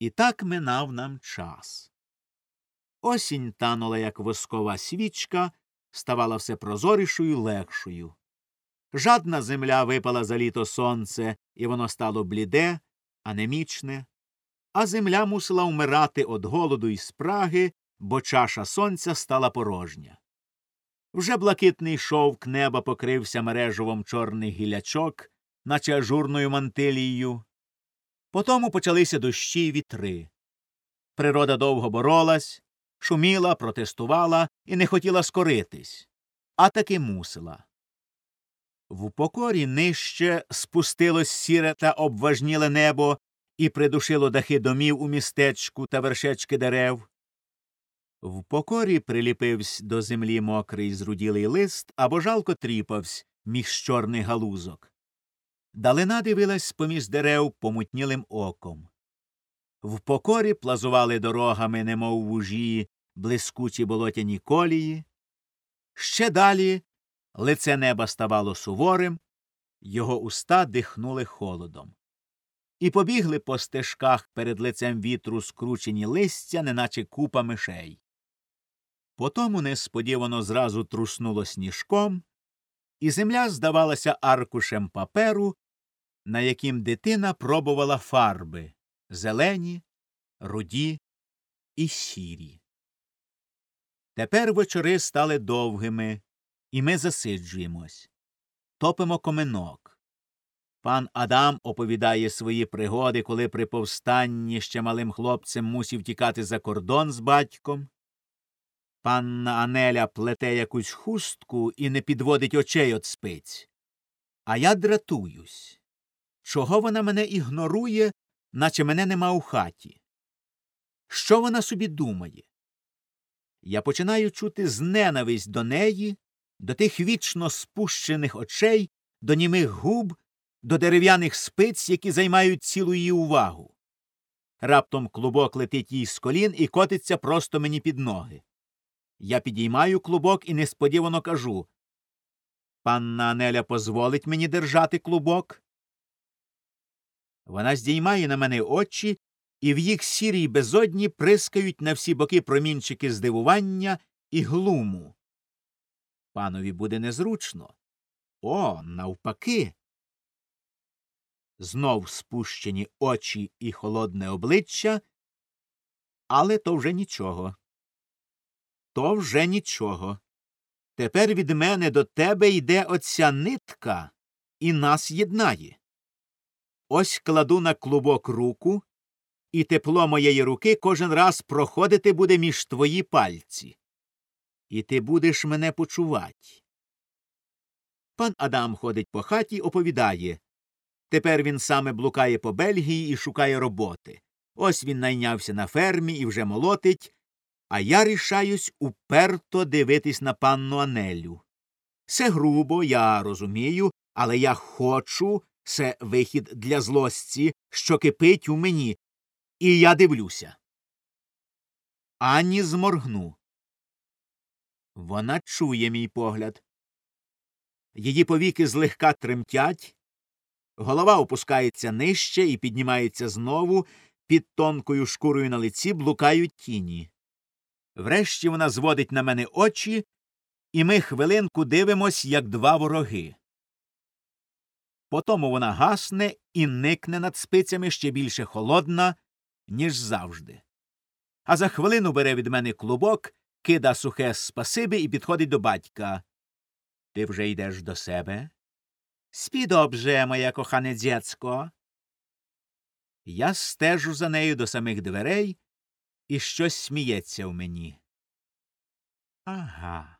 І так минав нам час. Осінь танула, як воскова свічка, ставала все прозорішою легшою. Жадна земля випала за літо сонце, і воно стало бліде, анемічне, а земля мусила вмирати від голоду і спраги, бо чаша сонця стала порожня. Вже блакитний шовк неба покрився мережувом чорних гілячок, наче ажурною мантилією. Потому почалися дощі й вітри. Природа довго боролась, шуміла, протестувала і не хотіла скоритись, а таки мусила. В покорі нижче спустилось сіре та обважніле небо і придушило дахи домів у містечку та вершечки дерев. В покорі приліпивсь до землі мокрий зруділий лист або жалко тріпавсь між чорних галузок. Далина дивилась поміж дерев помутнілим оком. В покорі плазували дорогами, немов вужі, блискучі болотяні колії. Ще далі лице неба ставало суворим, його уста дихнули холодом. І побігли по стежках перед лицем вітру скручені листя, неначе купа мишей. Потому несподівано зразу труснуло сніжком, і земля здавалася аркушем паперу, на яким дитина пробувала фарби зелені, руді і сірі. Тепер вечори стали довгими, і ми засиджуємось. Топимо коминок. Пан Адам оповідає свої пригоди, коли при повстанні ще малим хлопцем мусів тікати за кордон з батьком. Панна Анеля плете якусь хустку і не підводить очей от спиць. А я дратуюсь. Чого вона мене ігнорує, наче мене нема у хаті? Що вона собі думає? Я починаю чути зненависть до неї, до тих вічно спущених очей, до німих губ, до дерев'яних спиць, які займають цілу її увагу. Раптом клубок летить їй з колін і котиться просто мені під ноги. Я підіймаю клубок і несподівано кажу Панна Анеля позволить мені держати клубок. Вона здіймає на мене очі, і в їх сірій безодні прискають на всі боки промінчики здивування і глуму. Панові буде незручно. О, навпаки. Знов спущені очі і холодне обличчя, але то вже нічого. То вже нічого. Тепер від мене до тебе йде оця нитка і нас єднає. Ось кладу на клубок руку, і тепло моєї руки кожен раз проходити буде між твої пальці. І ти будеш мене почувати. Пан Адам ходить по хаті оповідає. Тепер він саме блукає по Бельгії і шукає роботи. Ось він найнявся на фермі і вже молотить, а я рішаюсь уперто дивитись на панну Анелю. Це грубо, я розумію, але я хочу це вихід для злості, що кипить у мені, і я дивлюся. Ані зморгну. Вона чує мій погляд. Її повіки злегка тремтять, голова опускається нижче і піднімається знову, під тонкою шкурою на лиці блукають тіні. Врешті вона зводить на мене очі, і ми хвилинку дивимось, як два вороги. Потому вона гасне і никне над спицями ще більше холодна, ніж завжди. А за хвилину бере від мене клубок, кида сухе спасибі і підходить до батька. Ти вже йдеш до себе? Спі добже, моя кохане дзяцько. Я стежу за нею до самих дверей, і щось сміється в мені. Ага.